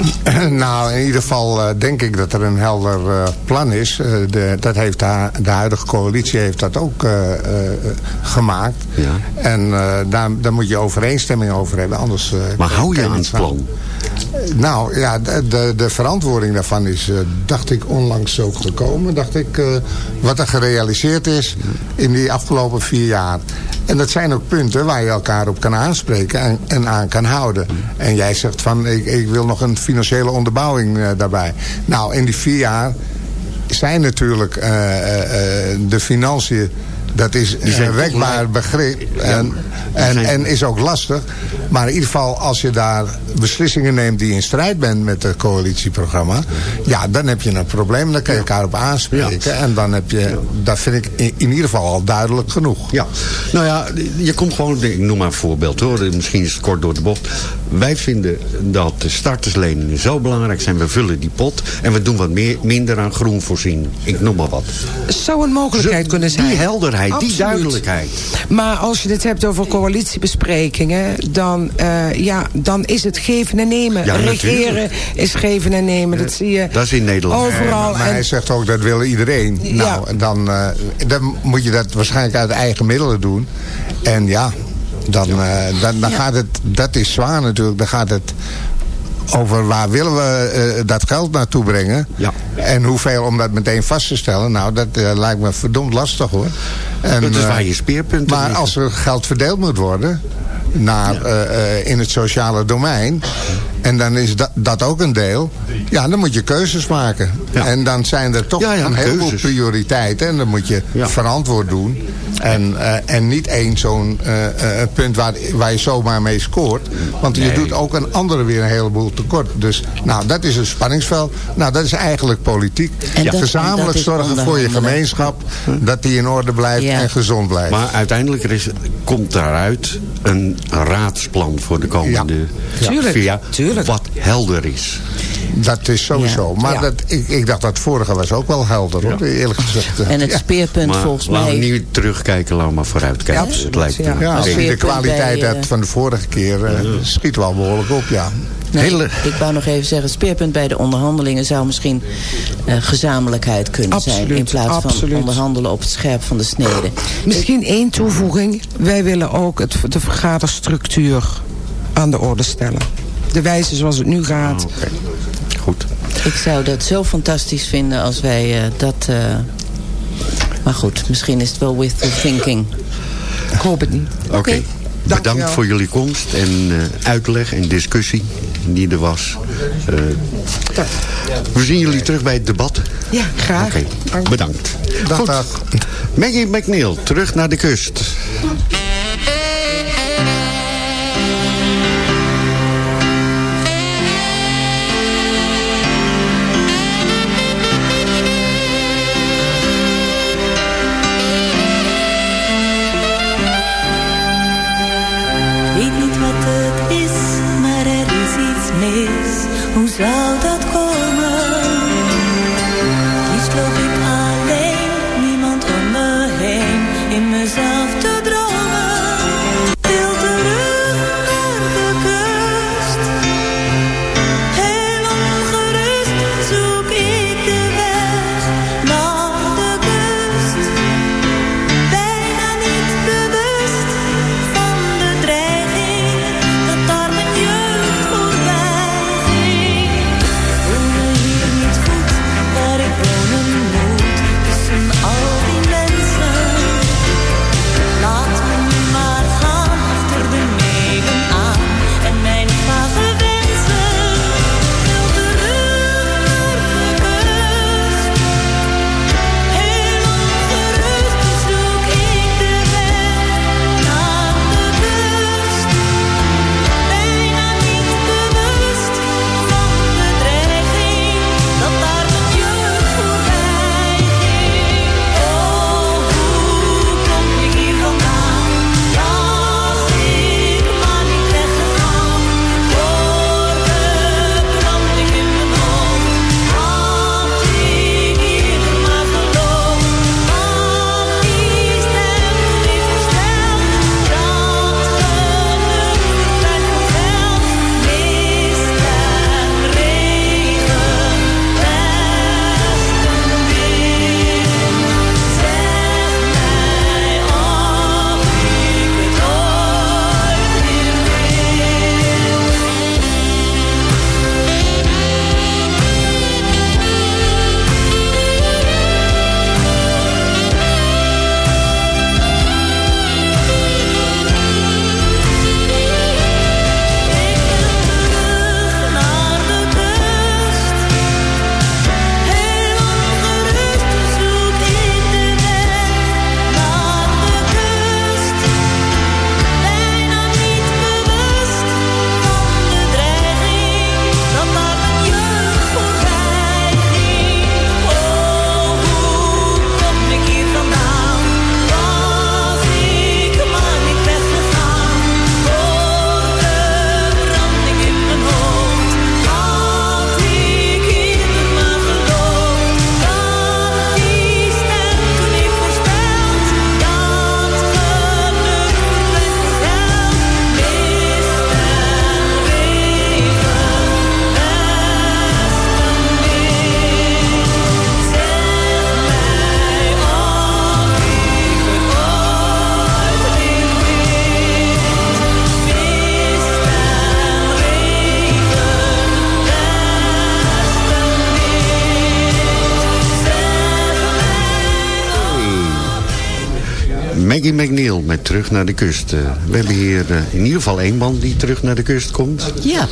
[clears throat] Nou, in ieder geval eh, denk ik dat er een helder eh, plan is. Eh, de, dat heeft de, de huidige coalitie heeft dat ook gemaakt. Ja. En daar, daar moet je overeenstemming over hebben. Anders, Maar hou je aan het plan? Nou ja, de, de, verantwoording daarvan is, eh, dacht ik, onlangs zo gekomen. Dacht ik, eh, wat er gerealiseerd is in die afgelopen vier jaar. En dat zijn ook punten waar je elkaar op kan aanspreken en, aan kan houden. En jij zegt van, ik, ik wil nog een financiële onderbouwing eh, daarbij. Nou, in die vier jaar zijn natuurlijk de financiën... Dat is een rekbaar toch- begrip en, en, en is ook lastig. Maar in ieder geval, als je daar beslissingen neemt die in strijd bent met het coalitieprogramma... ja, dan heb je een probleem. Dan kan je elkaar op aanspreken. En dan heb je, dat vind ik in, in ieder geval al duidelijk genoeg. Ja, nou ja, je komt gewoon, ik noem maar een voorbeeld hoor, misschien is het kort door de bocht. Wij vinden dat de startersleningen zo belangrijk zijn, we vullen die pot en we doen wat meer, minder aan groen voorzien. Ik noem maar wat. Zou een mogelijkheid kunnen zijn. Die helderheid, die Absoluut. duidelijkheid. Maar als je het hebt over coalitiebesprekingen, dan, eh, ja, dan is het geven en nemen. Ja, Regeren natuurlijk. is geven en nemen. Dat zie je Dat is in Nederland. overal. Maar En- hij zegt ook dat wil iedereen. Nou, en dan, eh, dan moet je dat waarschijnlijk uit eigen middelen doen. En ja, dan, eh, dan, dan gaat het, dat is zwaar natuurlijk. Dan gaat het over waar willen we eh, dat geld naartoe brengen. Ja. En hoeveel om dat meteen vast te stellen. Nou, dat eh, lijkt me verdomd lastig hoor. En, Dat is eh, waar je speerpunten Maar als er geld verdeeld moet worden naar, eh, eh, in het sociale domein. En dan is dat, dat ook een deel. Ja, dan moet je keuzes maken. Ja. En dan zijn er toch Ja, ja, een heleboel prioriteiten. En dan moet je Ja. verantwoord doen. En, eh, en niet één zo'n eh, eh, punt waar, waar je zomaar mee scoort. Want je doet ook een andere weer een heleboel tekort. Dus nou, dat is een spanningsveld. Nou, dat is eigenlijk politiek. En dat- Gezamenlijk zorgen voor je gemeenschap. Dat die in orde blijft Ja. en gezond blijft. Maar uiteindelijk er is, komt daaruit een raadsplan voor de komende vier jaar. Tuurlijk. Wat helder is. Dat is sowieso. Ja. Maar Ja. Dat, ik, ik dacht dat het vorige was ook wel helder hoor, eerlijk gezegd. En het Ja. speerpunt Maar volgens laten we mij... niet terugkijken, laten we maar vooruitkijken. Ja, het lijkt ja. De kwaliteit bij, eh, van de vorige keer, eh, schiet wel behoorlijk op, ja. Nee, Hele- Ik wou nog even zeggen, het speerpunt bij de onderhandelingen zou misschien eh, gezamenlijkheid kunnen zijn. In plaats absoluut. van onderhandelen op het scherp van de snede. Misschien één toevoeging. Wij willen ook het, de vergaderstructuur aan de orde stellen. De wijze zoals het nu gaat. Oké, goed. Ik zou dat zo fantastisch vinden als wij eh, dat... eh, maar goed, misschien is het wel with the thinking. Ik hoop het niet. Oké. Bedankt Dankjewel. voor jullie komst en eh, uitleg en discussie die er was. Eh, we zien jullie terug bij het debat. Ja, graag. Oké, Dank. bedankt. Dag, Goed. dag. Maggie McNeil, terug naar de kust. Terug naar de Kust. Eh, we hebben hier eh, in ieder geval één man die terug naar de kust komt. Ja.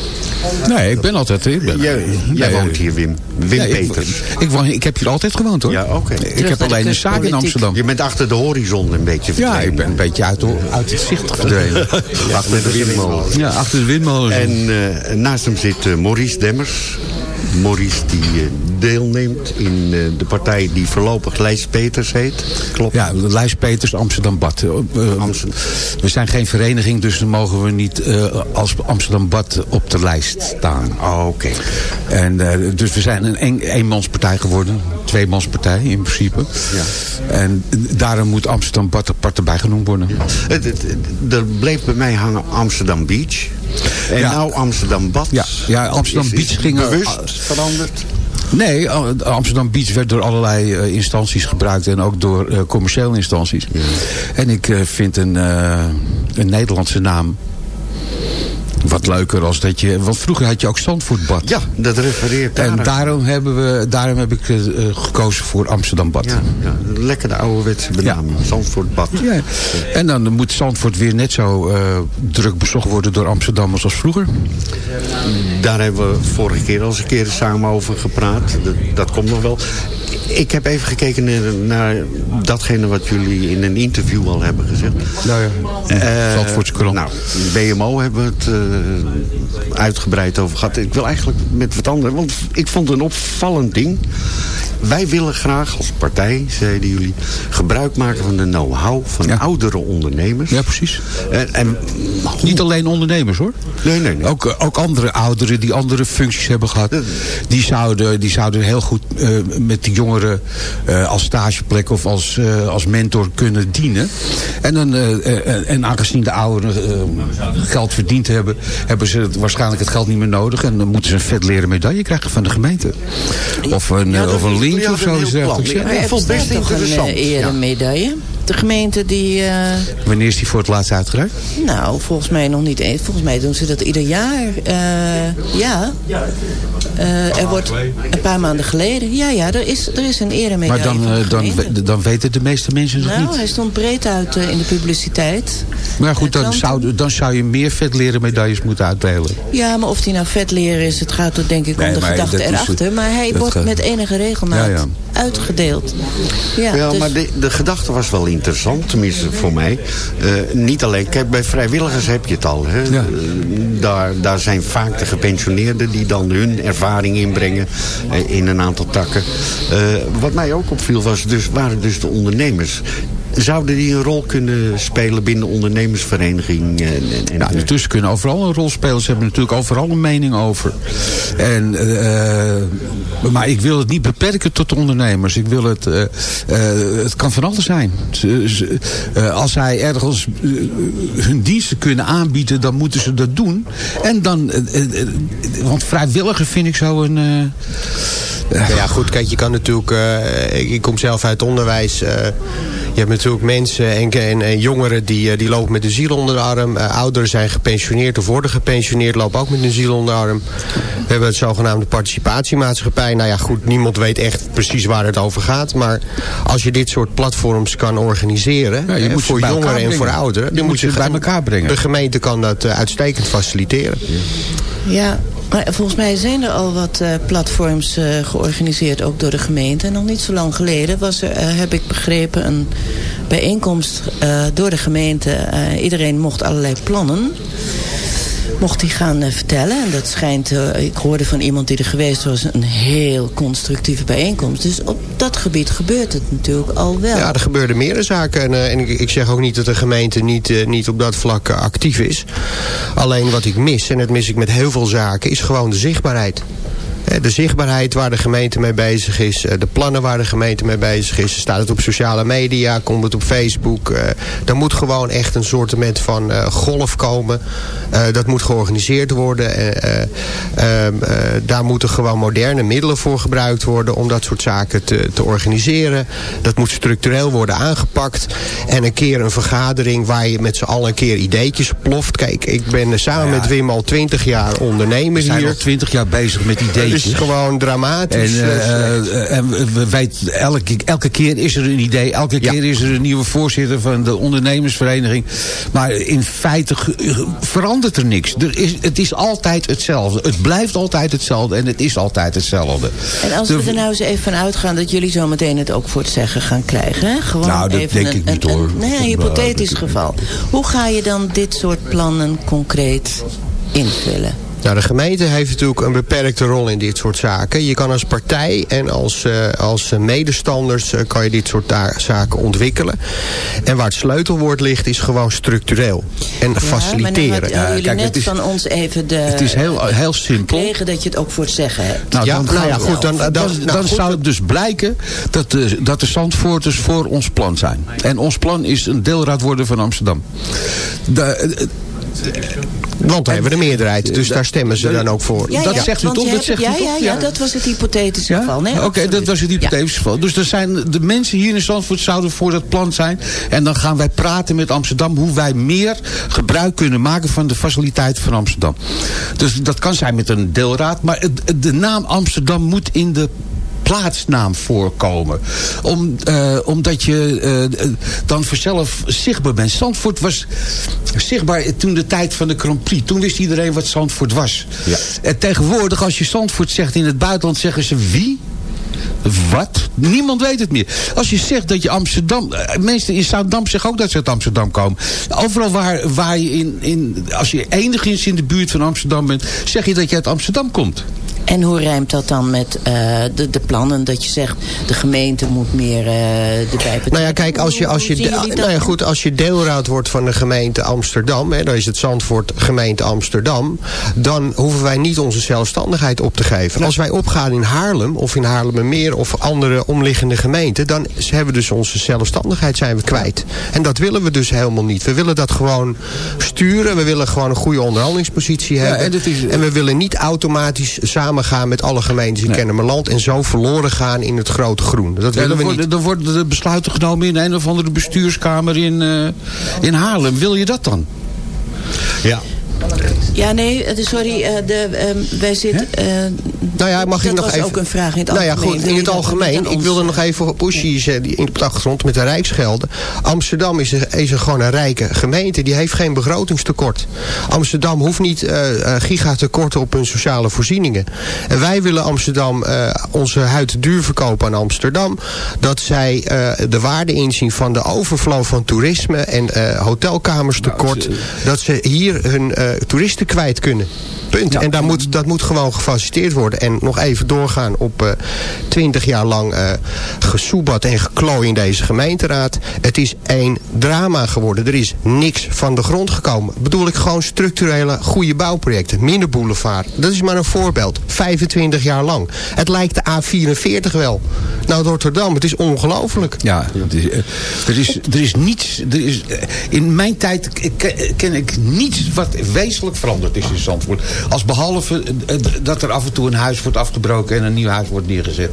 Nee, ik ben altijd... Ik ben, jij jij nee, woont hier, Wim. Wim nee, Peters. Ik, ik, woon- ik heb hier altijd gewoond hoor. Ja, oké. Ik heb alleen een zaak in Amsterdam. Je bent achter de horizon een beetje Ja, verdwenen. ik ben een beetje uit, uit het zicht verdwenen. [laughs] achter de windmolen. Ja, achter de windmolen. En eh, naast hem zit Maurice Demmers. Maurice die eh, deelneemt in eh, de partij die voorlopig Lijs Peters heet. Klopt. Ja, Lijs Peters Amsterdam Bad. Eh, eh, we zijn geen vereniging, dus dan mogen we niet als Amsterdam Bad op de lijst staan. Oh, oké. En dus we zijn een een, eenmanspartij geworden. Tweemanspartij in principe. Ja. En daarom moet Amsterdam Bad apart erbij genoemd worden. Het, het- het- er bleef bij mij hangen Amsterdam Beach. En Ja. nou Amsterdam Bad. Ja, ja Amsterdam Is- is Beach ging... bewust veranderd. Nee, Amsterdam Beach werd door allerlei eh, instanties gebruikt en ook door eh, commerciële instanties. En ik eh, vind een, een Nederlandse naam wat leuker als dat je... Want vroeger had je ook Zandvoortbad. Ja, dat refereert daar. En daarom, hebben we, daarom heb ik eh, gekozen voor Amsterdam Bad. Ja, ja, lekker de ouderwetse benaming. Zandvoortbad. Ja. En dan moet Zandvoort weer net zo eh, druk bezocht worden door Amsterdammers als vroeger. Daar hebben we vorige keer al eens een keer samen over gepraat. Dat, dat komt nog wel. Ik heb even gekeken naar, naar datgene wat jullie in een interview al hebben gezegd. Nou ja, Eh, Zandvoortse krant. Nou, BMO hebben we het eh, uitgebreid over gehad. Ik wil eigenlijk met wat anders, want ik vond een opvallend ding. Wij willen graag als partij, zeiden jullie, gebruik maken van de know-how van oudere ondernemers. Ja, precies. En, en Niet alleen ondernemers hoor. Nee, nee, nee. Ook, eh, ook andere ouderen die andere functies hebben gehad. Die zouden, die zouden heel goed eh, met de jongeren eh, als stageplek of als, eh, als mentor kunnen dienen. En, dan, eh, eh, en aangezien de ouderen eh, geld verdiend hebben, hebben ze het- waarschijnlijk het geld niet meer nodig. En dan moeten ze een vet leren medaille krijgen van de gemeente. Of een, Ja, dat of een lintje of dat zo. is. Ja, Maar ik vond best toch een interessant. eh, eremedaille? De gemeente die... eh, Wanneer is die voor het laatst uitgereikt? nou, volgens mij nog niet eens. Volgens mij doen ze dat ieder jaar. Eh, ja. Eh, er wordt een paar maanden geleden. Ja, ja, er is, er is een Maar eremedaille dan, van de eh, dan, we- dan weten de meeste mensen het Nou, niet. hij stond breed uit eh, in de publiciteit. Maar goed, dan zou, dan zou je meer vet leren medailles moeten uitdelen. Ja, maar of hij nou vet leren is, het gaat er denk ik Nee, om de maar gedachte is- erachter. Maar hij wordt gaat- met enige regelmaat Ja, ja. uitgedeeld. Ja, Ja, dus- maar de, de gedachte was wel interessant, tenminste voor mij. Eh, niet alleen, kijk, bij vrijwilligers heb je het al. Hè? Ja. Daar, daar zijn vaak de gepensioneerden die dan hun ervaring inbrengen eh, in een aantal takken. Eh, wat mij ook opviel was dus, waren dus de ondernemers. Zouden die een rol kunnen spelen binnen de ondernemersvereniging? En, en, en- Ja, natuurlijk kunnen overal een rol spelen. Ze hebben natuurlijk overal een mening over. En, eh, maar ik wil het niet beperken tot de ondernemers. Ik wil het, eh, eh, het kan van alles zijn. Als zij ergens hun diensten kunnen aanbieden, dan moeten ze dat doen. En dan, want vrijwilliger vind ik zo een... eh, Nou ja, goed, kijk, je kan natuurlijk... eh, ik, kom zelf uit het onderwijs. Je hebt natuurlijk mensen en, en, en jongeren die, eh, die lopen met de ziel onder de arm. Eh, ouderen zijn gepensioneerd of worden gepensioneerd, lopen ook met een ziel onder de arm. We hebben het zogenaamde participatiemaatschappij. Nou ja, goed, niemand weet echt precies waar het over gaat. Maar als je dit soort platforms kan organiseren... Ja, je eh, moet voor bij jongeren en voor ouderen... Je dan moet ze bij ge- elkaar brengen. De gemeente kan dat uitstekend faciliteren. Ja, volgens mij zijn er al wat eh, platforms eh, georganiseerd, ook door de gemeente. En nog niet zo lang geleden was er, eh, heb ik begrepen, een bijeenkomst door de gemeente. Iedereen mocht allerlei plannen. Mocht hij gaan eh, vertellen. En dat schijnt, eh, ik hoorde van iemand die er geweest was, een heel constructieve bijeenkomst. Dus op dat gebied gebeurt het natuurlijk al wel. Ja, er gebeurden meerdere zaken. En, eh, en ik, ik zeg ook niet dat de gemeente niet, niet op dat vlak actief is. Alleen wat ik mis, en dat mis ik met heel veel zaken, is gewoon de zichtbaarheid. Eh, De zichtbaarheid waar de gemeente mee bezig is. eh, De plannen waar de gemeente mee bezig is. Staat het op sociale media? Komt het op Facebook? Eh, Er moet gewoon echt een soort van golf komen. Dat moet georganiseerd worden. Eh, eh, ehm, eh, Daar moeten gewoon moderne middelen voor gebruikt worden... om dat soort zaken te, te organiseren. Dat moet structureel worden aangepakt. En een keer een vergadering waar je met z'n allen een keer ideetjes ploft. Kijk, ik ben samen met Wim al twintig jaar ondernemer We zijn hier. al twintig jaar bezig met ideeën is gewoon dramatisch. En, eh, eh, en we weten, elke, elke keer is er een idee. Elke keer is er een nieuwe voorzitter van de ondernemersvereniging. Maar in feite verandert er niks. Er is, het is altijd hetzelfde. Het blijft altijd hetzelfde. En het is altijd hetzelfde. En als De- we er nou eens even van uitgaan dat jullie zo meteen het ook voor het zeggen gaan krijgen. Hè? Gewoon Nou, dat even denk een, ik niet, een- hoor. een- nee, hypothetisch geval. Hoe ga je dan dit soort plannen concreet invullen? Nou, de gemeente heeft natuurlijk een beperkte rol in dit soort zaken. Je kan als partij en als, eh, als medestanders eh, kan je dit soort zaken ontwikkelen. En waar het sleutelwoord ligt is gewoon structureel. En Ja, faciliteren. maar nou hadden jullie net van ons even de... het is heel, heel simpel. Kregen dat je het ook voor het zeggen hebt. Nou, Ja, dan, nou ja, goed, dan- dan, dan- dan, nou, goed. zou het dus blijken dat de, dat de Zandvoorters voor ons plan zijn. En ons plan is een deelraad worden van Amsterdam. De, Want we hebben de meerderheid, dus daar stemmen ze dan ook voor. Ja, dat zegt u toch? Dat zegt u ja, toch? Ja, ja, Ja. dat was het hypothetische Ja? geval. Nee, Oké, dat was het hypothetische geval. Dus er zijn, de mensen hier in Zandvoort zouden voor dat plan zijn. En dan gaan wij praten met Amsterdam hoe wij meer gebruik kunnen maken van de faciliteiten van Amsterdam. Dus dat kan zijn met een deelraad. Maar de naam Amsterdam moet in de plaatsnaam voorkomen. Om, eh, omdat je eh, dan vanzelf zichtbaar bent. Zandvoort was zichtbaar toen de tijd van de Grand Prix. Toen wist iedereen wat Zandvoort was. En tegenwoordig als je Zandvoort zegt in het buitenland zeggen ze wie? Wat? Niemand weet het meer. Als je zegt dat je Amsterdam... eh, Mensen in Zuidam zeggen ook dat ze uit Amsterdam komen. Overal waar, waar je in, in... Als je enigszins in de buurt van Amsterdam bent... zeg je dat je uit Amsterdam komt. En hoe rijmt dat dan met eh, de, de plannen dat je zegt... de gemeente moet meer eh erbij betrekken? Nou ja, kijk, als je, als je, nou ja, goed, als je deelraad wordt van de gemeente Amsterdam, hè, dan is het Zandvoort gemeente Amsterdam, dan hoeven wij niet onze zelfstandigheid op te geven. Als wij opgaan in Haarlem of in Haarlemmermeer of andere omliggende gemeenten, dan hebben we dus onze zelfstandigheid zijn we kwijt. En dat willen we dus helemaal niet. We willen dat gewoon sturen. We willen gewoon een goede onderhandelingspositie hebben. en is- en we willen niet automatisch samengaan met alle gemeentes in Kennemerland en zo verloren gaan in het grote groen. Dat Ja, willen we niet. dan worden de besluiten genomen in een of andere bestuurskamer in, eh, in Haarlem. Wil je dat dan? Ja. Ja, nee, eh, sorry, eh, de, ehm, wij zitten... eh, Nou ja, mag dat ik nog was even... ook een vraag in het nou ja, algemeen. goed, in het algemeen. Ik wilde nog even op Oesje die in op de achtergrond met de Rijksgelden. Amsterdam is, een, is een gewoon een rijke gemeente. Die heeft geen begrotingstekort. Amsterdam hoeft niet eh eh, gigatekorten op hun sociale voorzieningen. En wij willen Amsterdam eh, onze huid duur verkopen aan Amsterdam. Dat zij eh, de waarde inzien van de overflow van toerisme en eh, hotelkamers tekort. dat ze hier hun eh, toeristen kwijt kunnen. Punt. En daar moet, dat moet gewoon gefaciliteerd worden. En nog even doorgaan op eh, twintig jaar lang eh gesoebat en geklooi in deze gemeenteraad. Het is één drama geworden. Er is niks van de grond gekomen. Bedoel ik gewoon structurele goede bouwprojecten. Minder boulevard. Dat is maar een voorbeeld. 25 jaar lang. Het lijkt de A44 wel. Nou, Rotterdam, het is ongelooflijk. Ja, is, er, is, er is niets. Er is, in mijn tijd ken ik niets wat wezenlijk veranderd is in Zandvoort. Als behalve eh, dat er af en toe een huis wordt afgebroken en een nieuw huis wordt neergezet.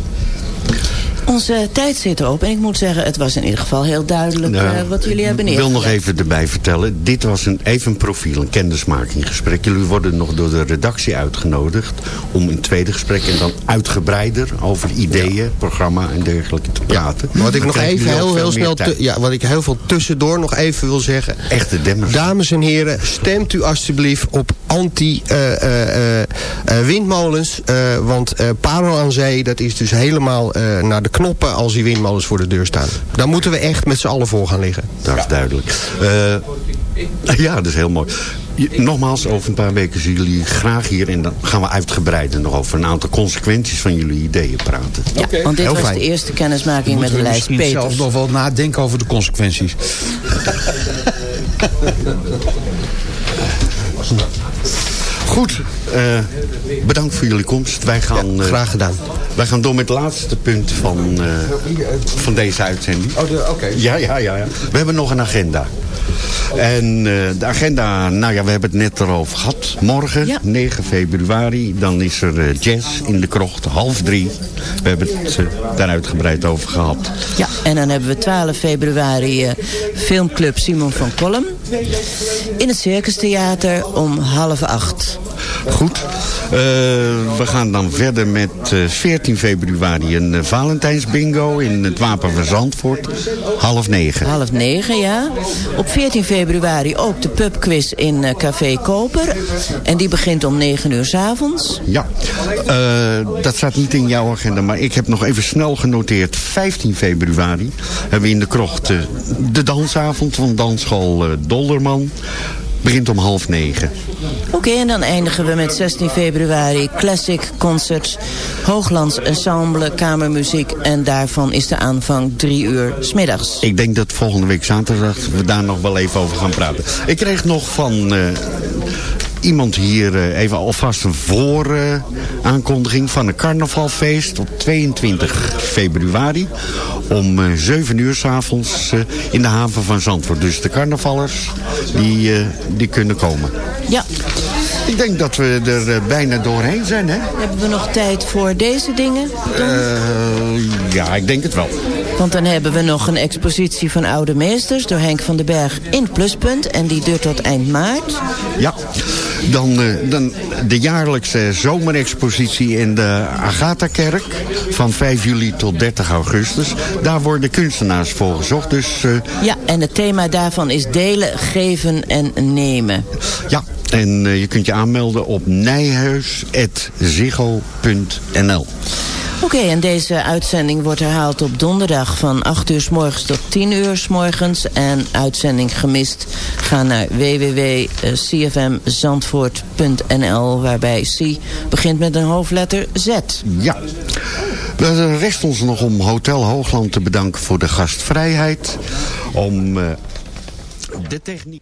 Onze tijd zit erop. En ik moet zeggen, het was in ieder geval heel duidelijk Nou, eh, wat jullie hebben Ik wil nog even erbij vertellen. Dit was een, even een profiel, een kennismakinggesprek. Jullie worden nog door de redactie uitgenodigd... om in tweede gesprek en dan uitgebreider... over ideeën, programma en dergelijke te praten. Wat ik Dan nog even heel, heel snel, ja, wat ik heel veel tussendoor nog even wil zeggen. Echte demmers. Dames en heren, stemt u alstublieft op anti-windmolens. want eh Parel aan Zee, dat is dus helemaal eh, naar de knoppen als die windmolens voor de deur staan. Daar moeten we echt met z'n allen voor gaan liggen. Dat is duidelijk. Eh, ja, dat is heel mooi. Je- Nogmaals, over een paar weken zien jullie graag hier... en dan gaan we uitgebreider nog over een aantal consequenties van jullie ideeën praten. Ja, want dit Heel was fijn. de eerste kennismaking met de lijst misschien zelfs Peters. nog wel nadenken over de consequenties. [laughs] [laughs] Goed, eh, bedankt voor jullie komst. Wij gaan, eh, graag gedaan. Wij gaan door met het laatste punt van, eh, van deze uitzending. Oh, oké. Ja, ja, ja, ja. We hebben nog een agenda. En eh, de agenda, nou ja, we hebben het net erover gehad. Morgen, Ja. 9 februari, dan is er jazz in de krocht, half drie. We hebben het eh, daar uitgebreid over gehad. Ja, en dan hebben we 12 februari eh, filmclub Simon van Kolm. In het Circus Theater om half acht. Goed. Eh, we gaan dan verder met eh, 14 februari een uh, Valentijnsbingo in het Wapen van Zandvoort. Half negen. Half negen, ja. Op 14 februari ook de pubquiz in Café Koper. En die begint om 9 uur s avonds. Ja, dat staat niet in jouw agenda, maar ik heb nog even snel genoteerd. 15 februari hebben we in de krocht de dansavond van dansschool Dolderman. Begint om half negen. Oké, okay, en dan eindigen we met 16 februari Classic Concert. Hooglands Ensemble, Kamermuziek. En daarvan is de aanvang drie uur smiddags. Ik denk dat volgende week zaterdag we daar nog wel even over gaan praten. Ik kreeg nog van... Uh, iemand hier uh, even alvast een voor uh, aankondiging van een carnavalfeest op 22 februari. Om uh, 7 uur s'avonds in de haven van Zandvoort. Dus de carnavallers die, die kunnen komen. Ja. Ik denk dat we er bijna doorheen zijn, hè? Hebben we nog tijd voor deze dingen? ja, ik denk het wel. Want dan hebben we nog een expositie van oude meesters... door Henk van den Berg in Pluspunt. En die duurt tot eind maart. Ja, dan, uh, dan de jaarlijkse zomerexpositie in de Agatha-kerk... van 5 juli tot 30 augustus. Daar worden kunstenaars voor gezocht. Dus, uh... Ja, en het thema daarvan is delen, geven en nemen. Ja, en uh, je kunt je aanmelden op nijhuis.ziggo.nl. Oké, okay, en deze uitzending wordt herhaald op donderdag van 8 uur s morgens tot 10 uur s morgens. En uitzending gemist, ga naar www.cfmzandvoort.nl waarbij C begint met een hoofdletter Z. Ja. Dan rest ons nog om Hotel Hoogland te bedanken voor de gastvrijheid. Om uh, de techniek...